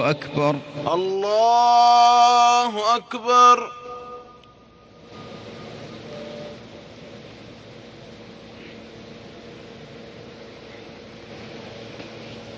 أكبر. الله أكبر.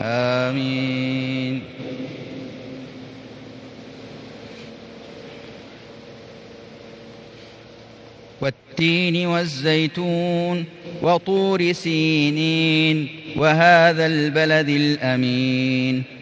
آمين. والتين والزيتون وطور سينين وهذا البلد الأمين.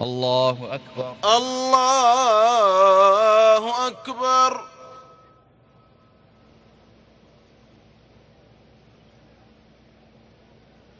الله أكبر. الله أكبر.